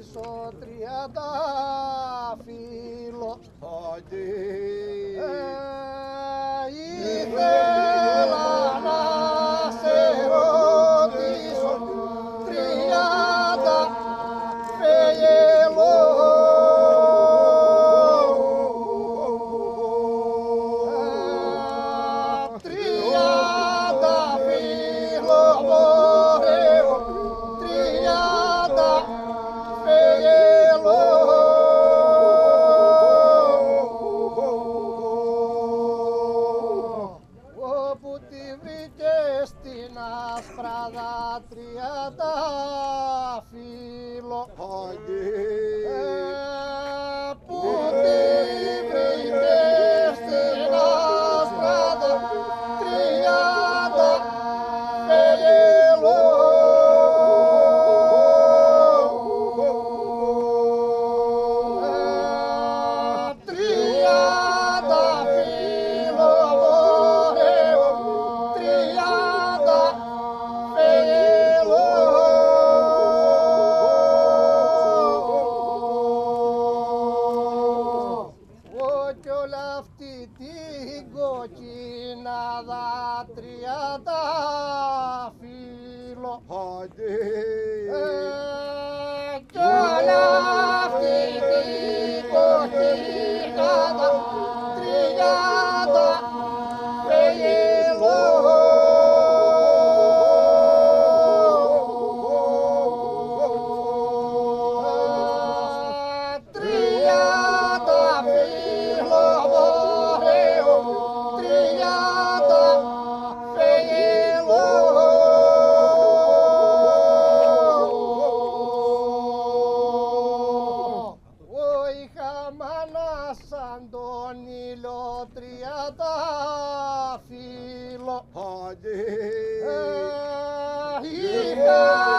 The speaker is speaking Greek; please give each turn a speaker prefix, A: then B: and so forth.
A: πίσω τριάντα φύλλο που τη βρήκε στην άσπρα. κόκκινα δάκρυα τα φύλλω. όνειλο τριάντα φύλλο. Ε,
B: είχα